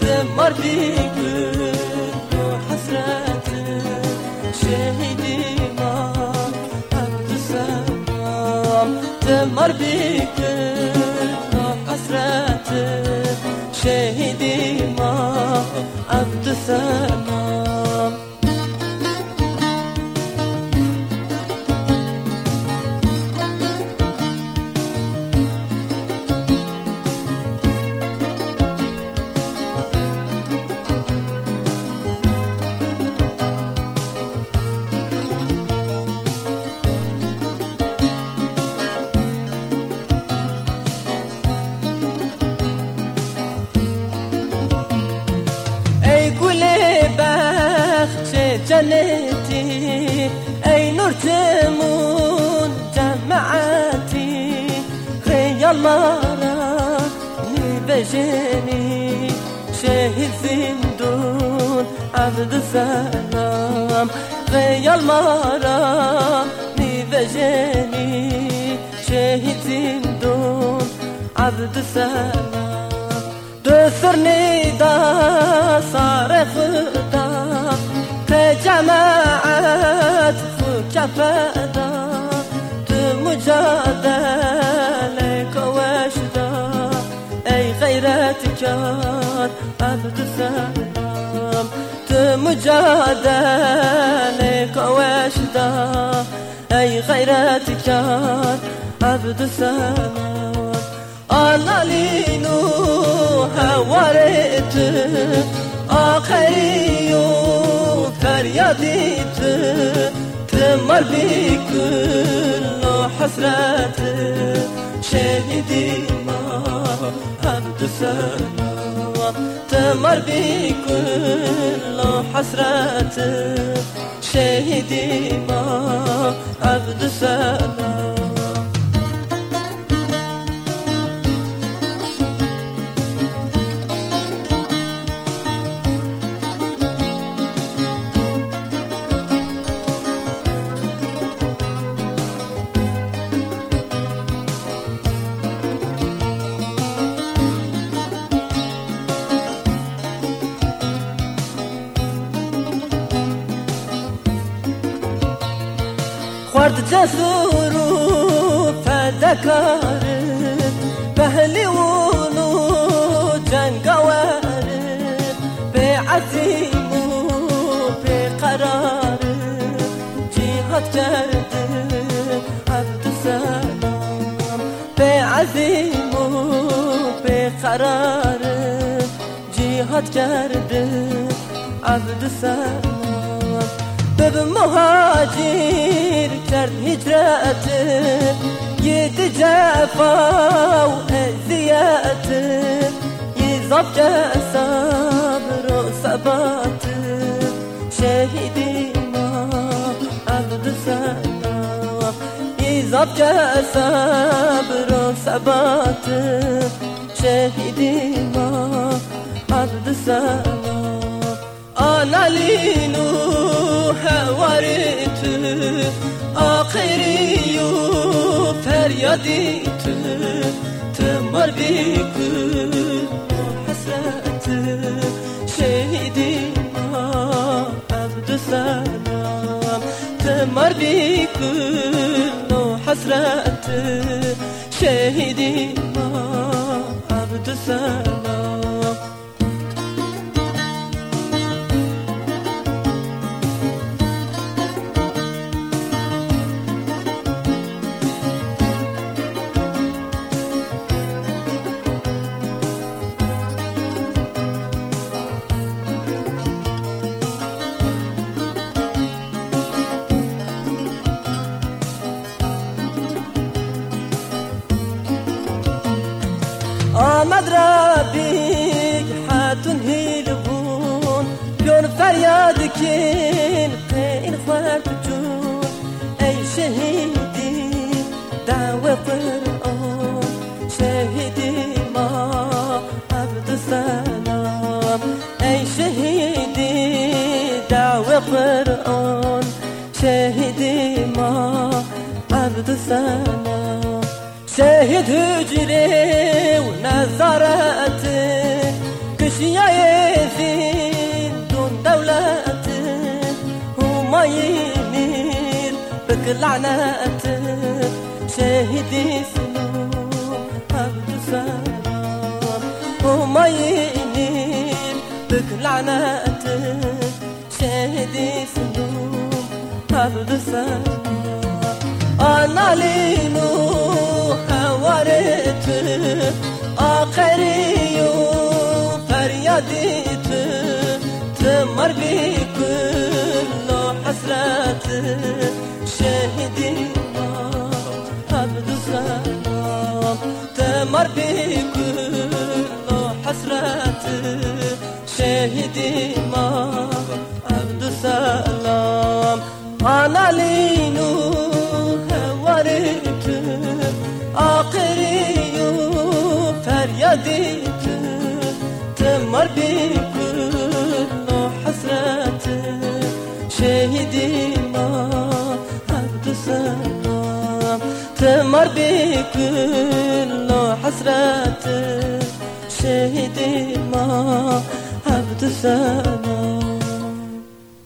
Temar bir gün hasreti Şehidim Abdüselam Temar bir gün hasreti Şehidim Abdüselam ای دون عبد سلام غي المرام ذا جاني شاهد زندون عبد سلام دثرني دا صار خدا كجماعات خكا فدا تمجادلك واشدا أي غيرتك عبد السلام تمجادلك واشدا اي غيرتك عبد السلام أنا لينو هوارت آخری و فریادیت تمر بکل و حسرت شهیدی ما عبد سلام عمر بي كل حسرات شهدي ما خوارد جسور و فدکار پهلیون و جنگاور به عزیم و به قرار جهاد کرده عبدالسلام به عزیم و به قرار جهاد کرده عبدالسلام به Gidib muhacir kard hicretin Yedi cefa u ezziyetin Yizab ke sabr u sebatin Şehidi imam abdü ah, selam Yizab ke sabr u sebatin Şehidi imam abdü ah, selam آخری و فریادیت تمر بیکن حسرت شهیدی ما عبدالسلام تمر بیکن حسرت شهیدی ما عبدالسلام آمد ربیک حتون هیلبون بیان فریاد کن قین خورد جون ای شهیدی دعوه قرآن شهیدی ما عبدالسلام ای شهیدی دعوه قرآن شهیدی ما عبدالسلام شاهد هجري ونظرات كشيا يثين دون دولات وما يميل بكل عنات شاهد اسمه عبد السلام وما يميل بكل عنات شاهد اسمه عبد السلام أنا لينو حوارتك آخريو فريادتك تمر بكل حسرتك شهدي ما عبد سلام تمر بكل حسرتك شهدي ما عبد سلام أنا var bir kulun o hasreti Şehidim ahadü selam Temar bir kulun o hasreti Şehidim ahadü selam